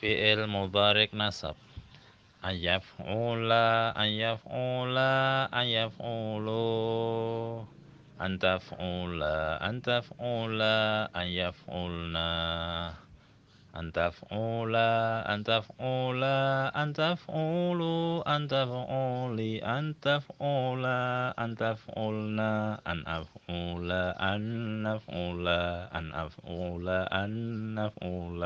فعل مضارع نصب. أن يفعل أن يفعل أن يفعل. أن تفعل أن تفعل أن يفعلنا أن تفعل أن تفعل أن تفعل. أن تفعل أن تفعل أن تفعلنا أن أفعل أن نفعل. أن أفعل أن نفعل.